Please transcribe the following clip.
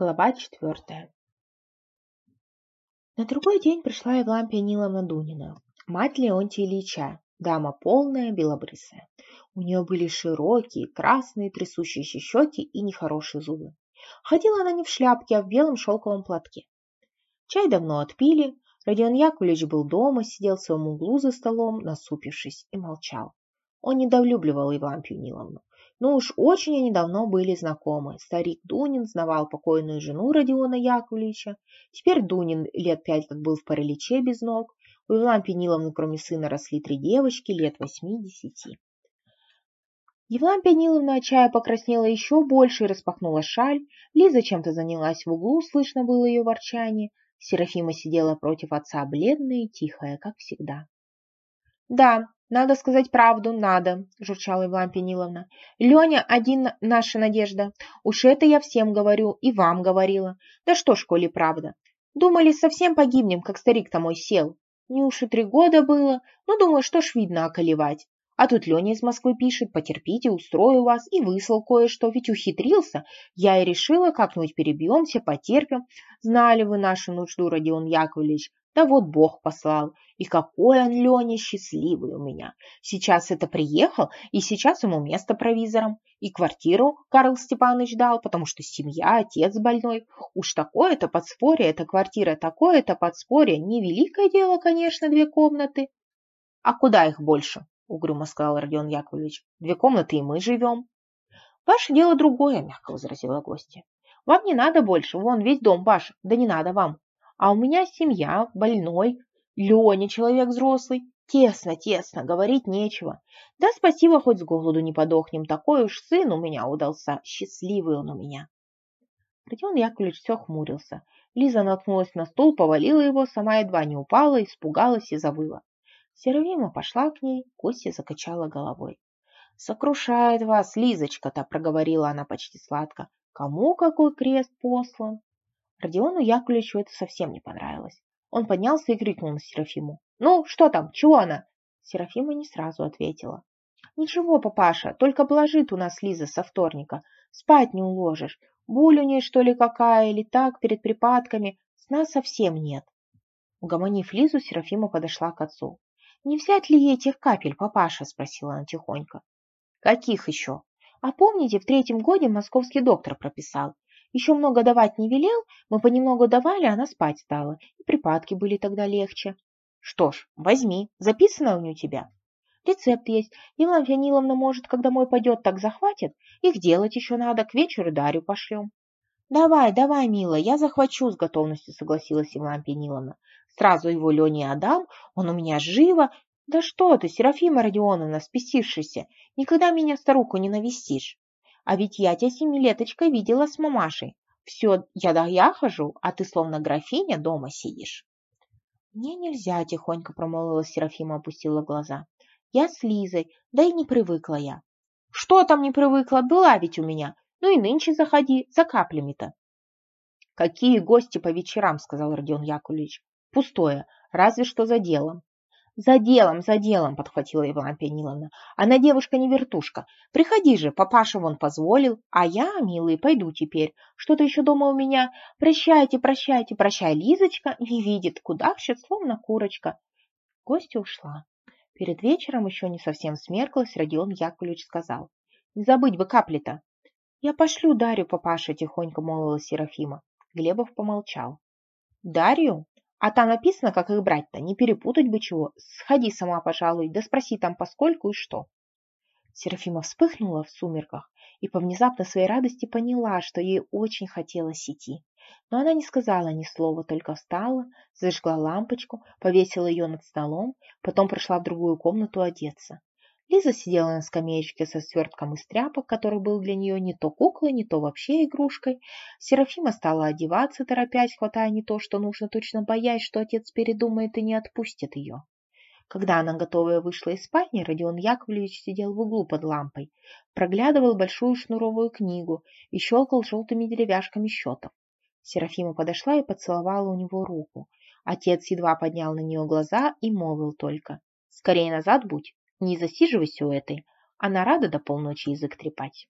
Глава четвертая. На другой день пришла Евлампия Ниловна Дунина, мать Леонтия Ильича, дама полная, белобрысая. У нее были широкие, красные, трясущиеся щеки и нехорошие зубы. Ходила она не в шляпке, а в белом шелковом платке. Чай давно отпили, Родион Яковлевич был дома, сидел в своем углу за столом, насупившись, и молчал. Он недолюбливал Евлампию Ниловну. Но уж очень они давно были знакомы. Старик Дунин знавал покойную жену Родиона Яковлевича. Теперь Дунин лет пять как был в параличе без ног. У Евлампии Ниловны кроме сына росли три девочки лет восьми-десяти. Евлампия Ниловна от чая покраснела еще больше и распахнула шаль. Лиза чем-то занялась в углу, слышно было ее ворчание. Серафима сидела против отца, бледная и тихая, как всегда. «Да, надо сказать правду, надо, журчала Иван Пениловна. Леня один наша надежда. Уж это я всем говорю, и вам говорила. Да что ж, коли правда. Думали, совсем погибнем, как старик-то мой сел. Не уж и три года было, но думаю, что ж видно околевать. А тут Леня из Москвы пишет, потерпите, устрою вас, и выслал кое-что, ведь ухитрился. Я и решила, как-нибудь перебьемся, потерпим. Знали вы нашу нужду, Родион Яковлевич, да вот Бог послал. И какой он, Леня, счастливый у меня. Сейчас это приехал, и сейчас ему место провизором. И квартиру Карл Степанович дал, потому что семья, отец больной. Уж такое-то подспорье, эта квартира, такое-то подспорье. Невеликое дело, конечно, две комнаты. А куда их больше? Угрюмо сказал Родион Яковлевич. Две комнаты и мы живем. Ваше дело другое, мягко возразила гостья. Вам не надо больше, вон весь дом ваш, да не надо вам. А у меня семья, больной, Леня человек взрослый. Тесно, тесно, говорить нечего. Да спасибо, хоть с голоду не подохнем. Такой уж сын у меня удался. Счастливый он у меня. Родион Яковлевич все хмурился. Лиза наткнулась на стул, повалила его, сама едва не упала, испугалась и завыла. Серовима пошла к ней, Костя закачала головой. «Сокрушает вас, Лизочка-то!» — проговорила она почти сладко. «Кому какой крест послан?» Родиону Яковлевичу это совсем не понравилось. Он поднялся и крикнул на Серафиму. «Ну, что там? Чего она?» Серафима не сразу ответила. «Ничего, папаша, только блажит у нас Лиза со вторника. Спать не уложишь. Боль у ней, что ли, какая, или так, перед припадками. Сна совсем нет». Угомонив Лизу, Серафима подошла к отцу. «Не взять ли ей тех капель, папаша?» – спросила она тихонько. «Каких еще?» «А помните, в третьем годе московский доктор прописал? Еще много давать не велел, мы понемногу давали, она спать стала. И припадки были тогда легче. Что ж, возьми, записано у тебя. Рецепт есть. Евлампия Ниловна, может, когда мой пойдет, так захватит. Их делать еще надо, к вечеру Дарью пошлем. Давай, давай, милая, я захвачу, с готовностью согласилась Евлампия Ниловна. Сразу его Лене отдам, он у меня живо. Да что ты, Серафима Родионовна, спесившаяся, никогда меня старуху не навестишь. А ведь я тебя семилеточкой видела с мамашей. Все, я да я хожу, а ты словно графиня дома сидишь. Мне нельзя, тихонько промолвила Серафима, опустила глаза. Я с Лизой, да и не привыкла я. Что там не привыкла, была ведь у меня. Ну и нынче заходи, за каплями-то. Какие гости по вечерам, сказал Родион Яковлевич. Пустое, разве что за делом. «За делом, за делом!» – подхватила Евлампия Ниловна. «Она девушка не вертушка. Приходи же, папаша вон позволил, а я, милый, пойду теперь. Что-то еще дома у меня. Прощайте, прощайте, прощай, Лизочка не видит, куда словно курочка». Гостья ушла. Перед вечером, еще не совсем смерклась, Родион Яковлевич сказал. «Не забыть бы капли-то!» «Я пошлю Дарью, папаша», – тихонько молвила Серафима. Глебов помолчал. «Дарью? А там написано, как их брать-то, не перепутать бы чего. Сходи сама, пожалуй, да спроси там поскольку и что. Серафима вспыхнула в сумерках и по внезапно своей радости поняла, что ей очень хотелось идти. Но она не сказала ни слова, только встала, зажгла лампочку, повесила ее над столом, потом прошла в другую комнату одеться. Лиза сидела на скамеечке со свертком из тряпок, который был для нее не то куклой, не то вообще игрушкой. Серафима стала одеваться, торопясь, хватая не то, что нужно, точно боясь, что отец передумает и не отпустит ее. Когда она готовая вышла из спальни, Родион Яковлевич сидел в углу под лампой, проглядывал большую шнуровую книгу и щелкал желтыми деревяшками счетов. Серафима подошла и поцеловала у него руку. Отец едва поднял на нее глаза и молвил только «Скорее назад будь!» Не засиживайся у этой, она рада до полночи язык трепать.